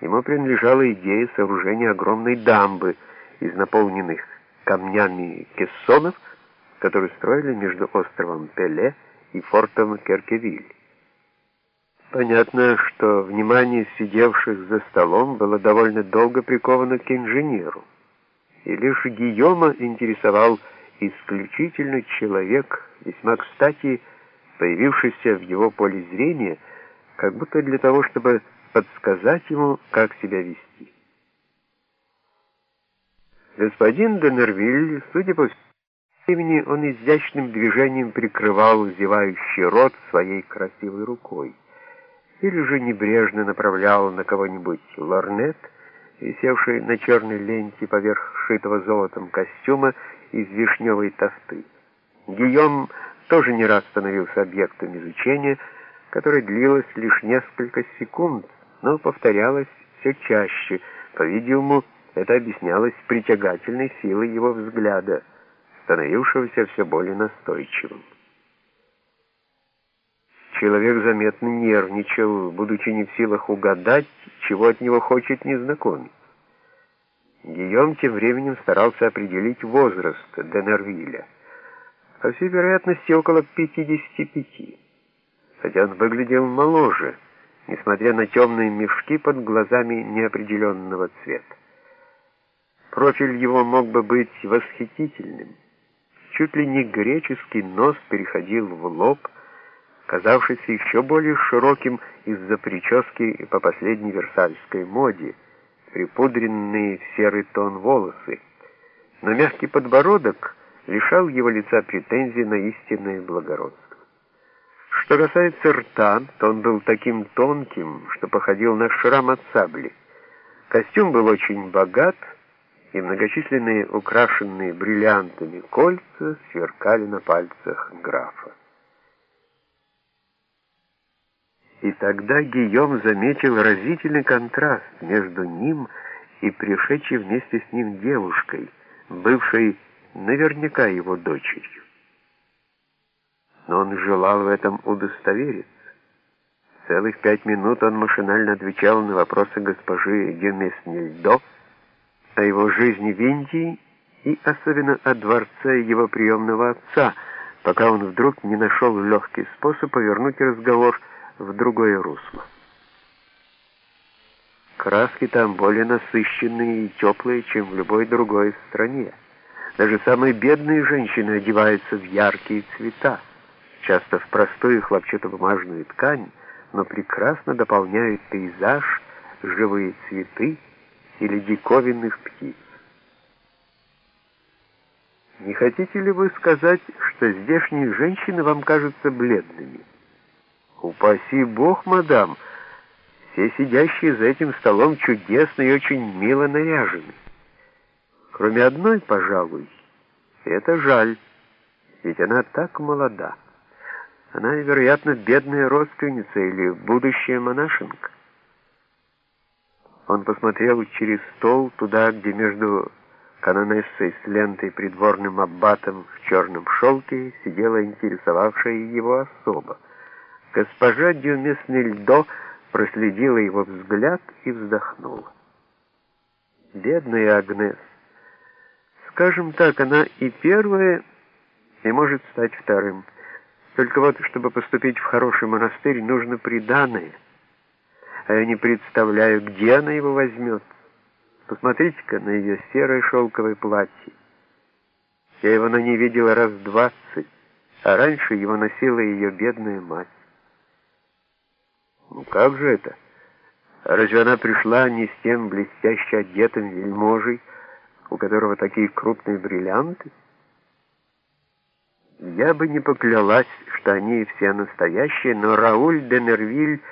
Ему принадлежала идея сооружения огромной дамбы из наполненных камнями кессонов, которые строили между островом Пеле и фортом Керкевиль. Понятно, что внимание сидевших за столом было довольно долго приковано к инженеру, и лишь Гийома интересовал исключительно человек, весьма кстати появившийся в его поле зрения, как будто для того, чтобы подсказать ему, как себя вести. Господин Денервиль, судя по времени, он изящным движением прикрывал зевающий рот своей красивой рукой, или же небрежно направлял на кого-нибудь лорнет, висевший на черной ленте поверх шитого золотом костюма из вишневой тофты. Гийом тоже не раз становился объектом изучения, которое длилось лишь несколько секунд, но повторялось все чаще. По-видимому, это объяснялось притягательной силой его взгляда, становившегося все более настойчивым. Человек заметно нервничал, будучи не в силах угадать, чего от него хочет незнакомец. Гийом тем временем старался определить возраст Денервиля. По всей вероятности, около 55, хотя он выглядел моложе, несмотря на темные мешки под глазами неопределенного цвета. Профиль его мог бы быть восхитительным. Чуть ли не греческий нос переходил в лоб, казавшийся еще более широким из-за прически по последней версальской моде, припудренные в серый тон волосы, но мягкий подбородок лишал его лица претензий на истинное благородство. Что касается рта, то он был таким тонким, что походил на шрам от сабли. Костюм был очень богат, и многочисленные украшенные бриллиантами кольца сверкали на пальцах графа. И тогда Гийом заметил разительный контраст между ним и пришедшей вместе с ним девушкой, бывшей наверняка его дочерью. Но он желал в этом удостовериться. Целых пять минут он машинально отвечал на вопросы госпожи Гюмес-Нильдо о его жизни в Индии и особенно о дворце его приемного отца, пока он вдруг не нашел легкий способ повернуть разговор в другое русло. Краски там более насыщенные и теплые, чем в любой другой стране. Даже самые бедные женщины одеваются в яркие цвета, часто в простую хлопчатобумажную ткань, но прекрасно дополняют пейзаж, живые цветы или диковинных птиц. Не хотите ли вы сказать, что здешние женщины вам кажутся бледными? Упаси бог, мадам, все сидящие за этим столом чудесно и очень мило наряжены. Кроме одной, пожалуй, это жаль, ведь она так молода. Она, вероятно, бедная родственница или будущая монашенка. Он посмотрел через стол туда, где между канонессой с лентой придворным аббатом в черном шелке сидела интересовавшая его особа. Госпожа Дюмес-Нильдо проследила его взгляд и вздохнула. Бедная Агнес. Скажем так, она и первая, и может стать вторым. Только вот, чтобы поступить в хороший монастырь, нужно приданое. А я не представляю, где она его возьмет. Посмотрите-ка на ее серое шелковое платье. Я его на ней видела раз двадцать, а раньше его носила ее бедная мать. Ну как же это? Разве она пришла не с тем блестяще одетым вельможей, у которого такие крупные бриллианты? Я бы не поклялась, что они все настоящие, но Рауль де Нервиль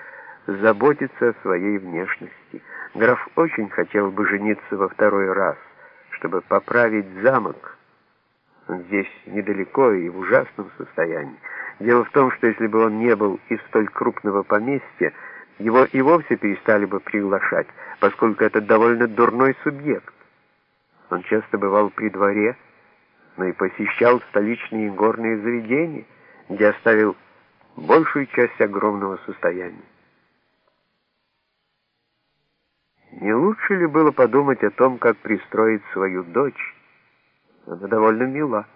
заботится о своей внешности. Граф очень хотел бы жениться во второй раз, чтобы поправить замок. Он здесь недалеко и в ужасном состоянии. Дело в том, что если бы он не был из столь крупного поместья, его и вовсе перестали бы приглашать, поскольку это довольно дурной субъект. Он часто бывал при дворе, но и посещал столичные горные заведения, где оставил большую часть огромного состояния. лучше ли было подумать о том, как пристроить свою дочь? Она довольно мила.